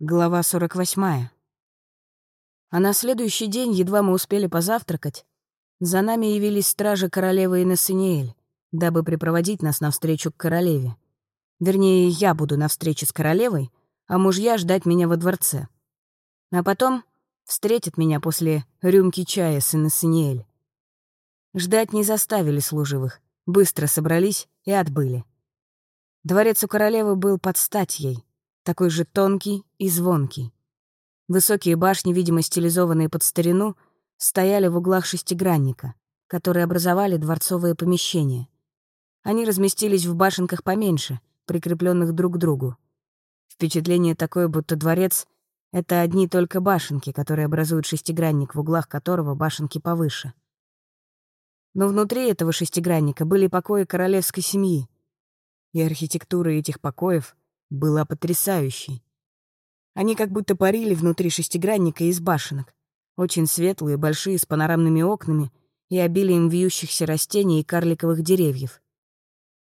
Глава 48. А на следующий день, едва мы успели позавтракать, за нами явились стражи королевы Инессиниэль, дабы припроводить нас навстречу к королеве. Вернее, я буду на встрече с королевой, а мужья ждать меня во дворце. А потом встретят меня после рюмки чая с Инессиниэль. Ждать не заставили служивых, быстро собрались и отбыли. Дворец у королевы был под стать ей — такой же тонкий и звонкий. Высокие башни, видимо, стилизованные под старину, стояли в углах шестигранника, которые образовали дворцовые помещения. Они разместились в башенках поменьше, прикрепленных друг к другу. Впечатление такое, будто дворец — это одни только башенки, которые образуют шестигранник, в углах которого башенки повыше. Но внутри этого шестигранника были покои королевской семьи, и архитектура этих покоев была потрясающей. Они как будто парили внутри шестигранника из башенок, очень светлые, большие, с панорамными окнами и обилием вьющихся растений и карликовых деревьев.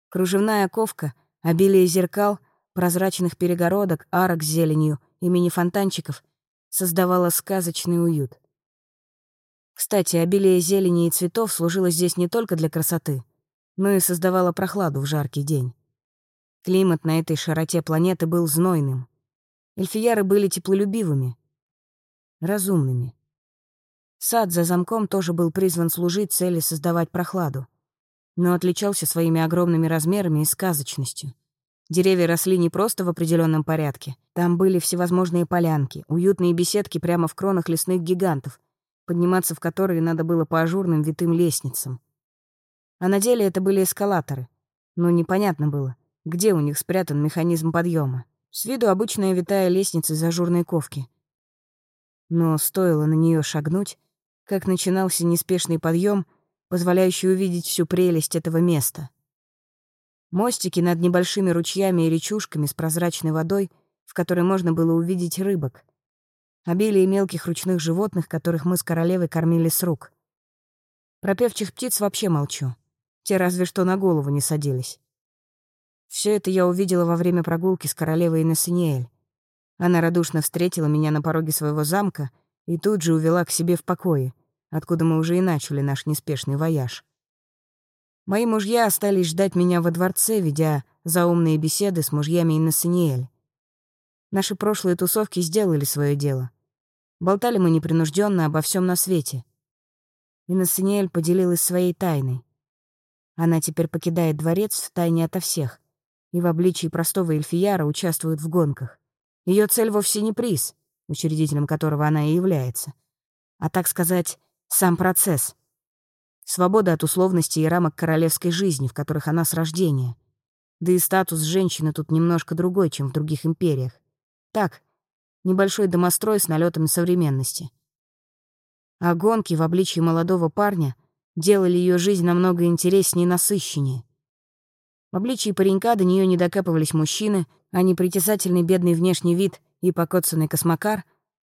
Кружевная ковка, обилие зеркал, прозрачных перегородок, арок с зеленью и мини-фонтанчиков создавало сказочный уют. Кстати, обилие зелени и цветов служило здесь не только для красоты, но и создавало прохладу в жаркий день. Климат на этой широте планеты был знойным. Эльфияры были теплолюбивыми, разумными. Сад за замком тоже был призван служить цели создавать прохладу, но отличался своими огромными размерами и сказочностью. Деревья росли не просто в определенном порядке. Там были всевозможные полянки, уютные беседки прямо в кронах лесных гигантов, подниматься в которые надо было по ажурным витым лестницам. А на деле это были эскалаторы. Но непонятно было, где у них спрятан механизм подъема. С виду обычная витая лестница из ажурной ковки. Но стоило на нее шагнуть, как начинался неспешный подъем, позволяющий увидеть всю прелесть этого места. Мостики над небольшими ручьями и речушками с прозрачной водой, в которой можно было увидеть рыбок. Обилие мелких ручных животных, которых мы с королевой кормили с рук. Про певчих птиц вообще молчу. Те разве что на голову не садились. Все это я увидела во время прогулки с королевой Инессиниэль. Она радушно встретила меня на пороге своего замка и тут же увела к себе в покое, откуда мы уже и начали наш неспешный вояж. Мои мужья остались ждать меня во дворце, ведя заумные беседы с мужьями Инессиниэль. Наши прошлые тусовки сделали свое дело. Болтали мы непринужденно обо всем на свете. Инессиниэль поделилась своей тайной. Она теперь покидает дворец в тайне ото всех и в обличии простого эльфияра участвует в гонках. Ее цель вовсе не приз, учредителем которого она и является, а, так сказать, сам процесс. Свобода от условностей и рамок королевской жизни, в которых она с рождения. Да и статус женщины тут немножко другой, чем в других империях. Так, небольшой домострой с налетами современности. А гонки в обличии молодого парня делали ее жизнь намного интереснее и насыщеннее. В обличии паренька до нее не докапывались мужчины, а непритязательный бедный внешний вид и покоцанный космокар,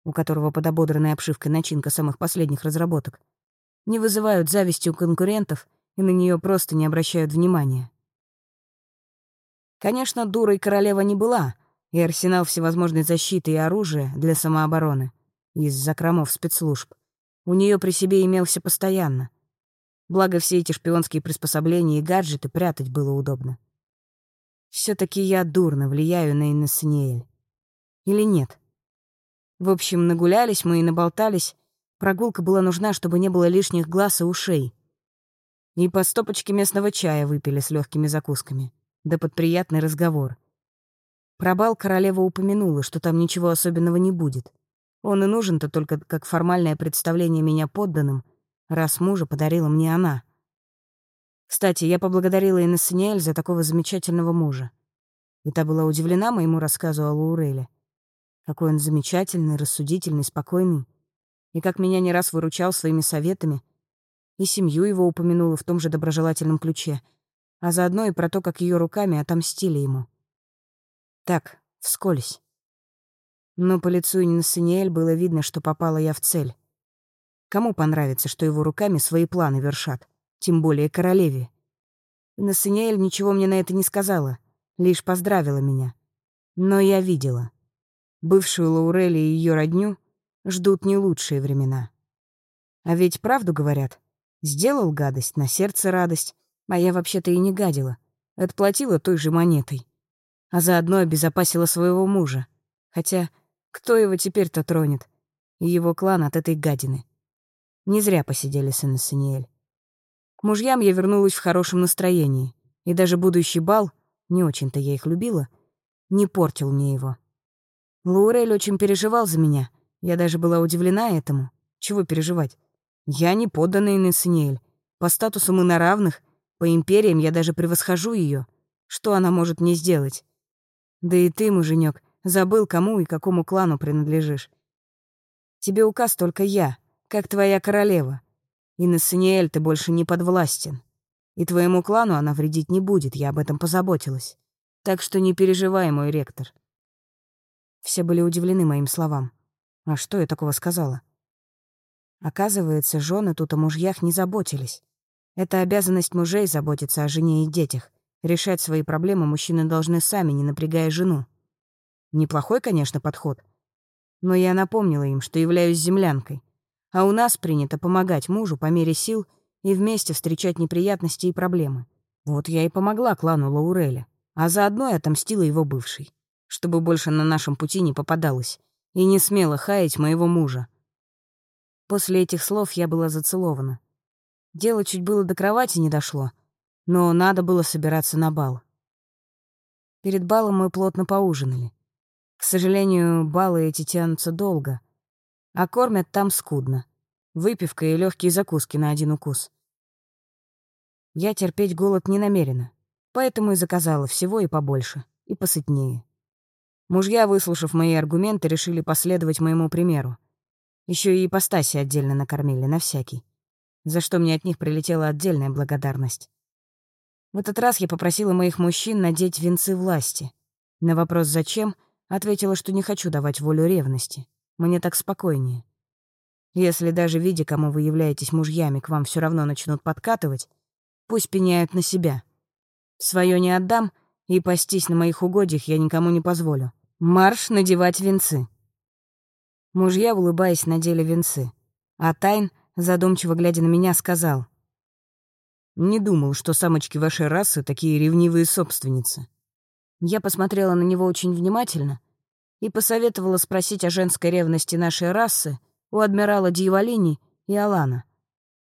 у которого под ободранной обшивкой начинка самых последних разработок, не вызывают зависти у конкурентов и на нее просто не обращают внимания. Конечно, дурой королева не была, и арсенал всевозможной защиты и оружия для самообороны из закромов спецслужб у нее при себе имелся постоянно. Благо, все эти шпионские приспособления и гаджеты прятать было удобно. все таки я дурно влияю на Инессиниэль. Или нет? В общем, нагулялись мы и наболтались. Прогулка была нужна, чтобы не было лишних глаз и ушей. И по стопочке местного чая выпили с легкими закусками. Да под приятный разговор. Про бал королева упомянула, что там ничего особенного не будет. Он и нужен-то только как формальное представление меня подданным — раз мужа подарила мне она. Кстати, я поблагодарила Инессиниэль за такого замечательного мужа. И та была удивлена моему рассказу о Лауреле. Какой он замечательный, рассудительный, спокойный. И как меня не раз выручал своими советами. И семью его упомянула в том же доброжелательном ключе. А заодно и про то, как ее руками отомстили ему. Так, вскользь. Но по лицу Инессиниэль было видно, что попала я в цель. Кому понравится, что его руками свои планы вершат? Тем более королеве. Насыниэль ничего мне на это не сказала, лишь поздравила меня. Но я видела. бывшую Лаурели и ее родню ждут не лучшие времена. А ведь правду говорят. Сделал гадость, на сердце радость, а я вообще-то и не гадила. Отплатила той же монетой. А заодно обезопасила своего мужа. Хотя, кто его теперь-то тронет? Его клан от этой гадины. Не зря посидели сын и. К мужьям я вернулась в хорошем настроении, и даже будущий бал, не очень-то я их любила, не портил мне его. Лаурель очень переживал за меня, я даже была удивлена этому. Чего переживать? Я не подданный Несаниэль. По статусу мы на равных, по империям я даже превосхожу ее. Что она может мне сделать? Да и ты, муженек, забыл, кому и какому клану принадлежишь. Тебе указ только я, как твоя королева. И Несаниэль ты больше не подвластен. И твоему клану она вредить не будет, я об этом позаботилась. Так что не переживай, мой ректор. Все были удивлены моим словам. А что я такого сказала? Оказывается, жены тут о мужьях не заботились. Это обязанность мужей заботиться о жене и детях. Решать свои проблемы мужчины должны сами, не напрягая жену. Неплохой, конечно, подход. Но я напомнила им, что являюсь землянкой. А у нас принято помогать мужу по мере сил и вместе встречать неприятности и проблемы. Вот я и помогла клану Лауреля, а заодно и отомстила его бывшей, чтобы больше на нашем пути не попадалось и не смела хаять моего мужа, После этих слов я была зацелована. Дело чуть было до кровати не дошло, но надо было собираться на бал. Перед балом мы плотно поужинали. К сожалению, балы эти тянутся долго, а кормят там скудно. Выпивка и легкие закуски на один укус. Я терпеть голод не намерена, поэтому и заказала всего и побольше, и посытнее. Мужья, выслушав мои аргументы, решили последовать моему примеру. Еще и ипостаси отдельно накормили, на всякий. За что мне от них прилетела отдельная благодарность. В этот раз я попросила моих мужчин надеть венцы власти. На вопрос «зачем?» ответила, что не хочу давать волю ревности. Мне так спокойнее. Если даже видя, кому вы являетесь мужьями, к вам все равно начнут подкатывать, пусть пеняют на себя. Своё не отдам, и пастись на моих угодьях я никому не позволю. Марш надевать венцы. Мужья, улыбаясь, надели венцы. А Тайн, задумчиво глядя на меня, сказал. «Не думал, что самочки вашей расы такие ревнивые собственницы». Я посмотрела на него очень внимательно и посоветовала спросить о женской ревности нашей расы у адмирала Дьяволини и Алана,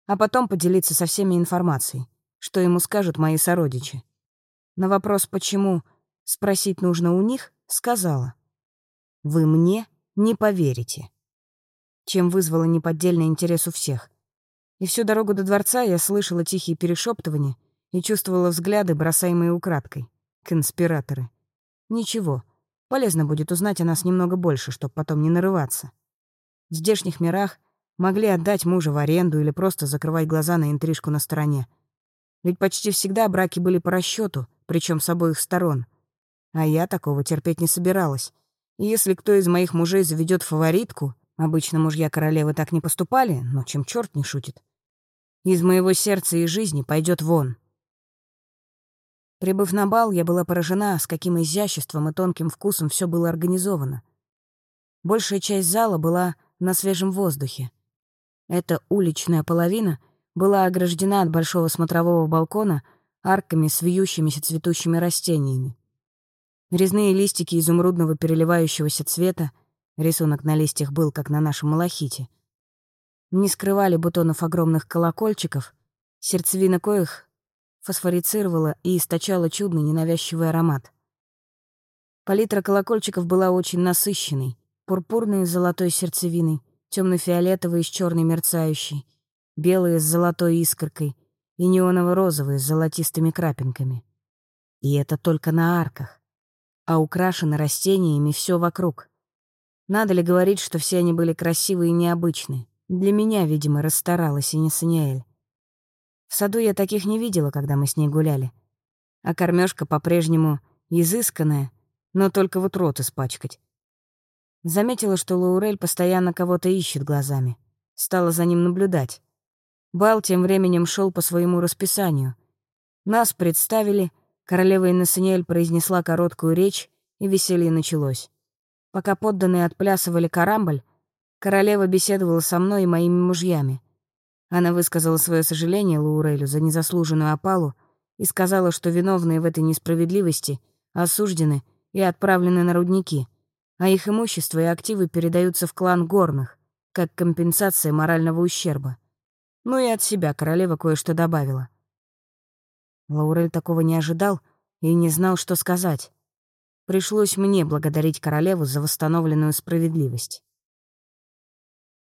а потом поделиться со всеми информацией, что ему скажут мои сородичи. На вопрос «почему?» спросить нужно у них, сказала. «Вы мне не поверите. Чем вызвало неподдельный интерес у всех. И всю дорогу до дворца я слышала тихие перешептывания и чувствовала взгляды, бросаемые украдкой. Конспираторы. Ничего, полезно будет узнать о нас немного больше, чтобы потом не нарываться. В здешних мирах могли отдать мужа в аренду или просто закрывать глаза на интрижку на стороне. Ведь почти всегда браки были по расчету, причем с обоих сторон. А я такого терпеть не собиралась если кто из моих мужей заведет фаворитку, обычно мужья королевы так не поступали, но чем черт не шутит, из моего сердца и жизни пойдет вон. Прибыв на бал, я была поражена, с каким изяществом и тонким вкусом все было организовано. Большая часть зала была на свежем воздухе. Эта уличная половина была ограждена от большого смотрового балкона арками с вьющимися цветущими растениями. Резные листики изумрудного переливающегося цвета, рисунок на листьях был, как на нашем малахите, не скрывали бутонов огромных колокольчиков, сердцевина коих фосфорицировала и источала чудный ненавязчивый аромат. Палитра колокольчиков была очень насыщенной, пурпурные с золотой сердцевиной, темно-фиолетовые с черной мерцающей, белые с золотой искоркой и неоново-розовые с золотистыми крапинками. И это только на арках а украшены растениями все вокруг. Надо ли говорить, что все они были красивые и необычные? Для меня, видимо, расстаралась и не Саниэль. В саду я таких не видела, когда мы с ней гуляли. А кормежка по-прежнему изысканная, но только вот рот испачкать. Заметила, что Лаурель постоянно кого-то ищет глазами. Стала за ним наблюдать. Бал тем временем шел по своему расписанию. Нас представили, Королева Иннесениэль произнесла короткую речь, и веселье началось. Пока подданные отплясывали карамбль, королева беседовала со мной и моими мужьями. Она высказала свое сожаление Лаурелю за незаслуженную опалу и сказала, что виновные в этой несправедливости осуждены и отправлены на рудники, а их имущество и активы передаются в клан горных, как компенсация морального ущерба. Ну и от себя королева кое-что добавила. Лаурель такого не ожидал и не знал, что сказать. Пришлось мне благодарить королеву за восстановленную справедливость.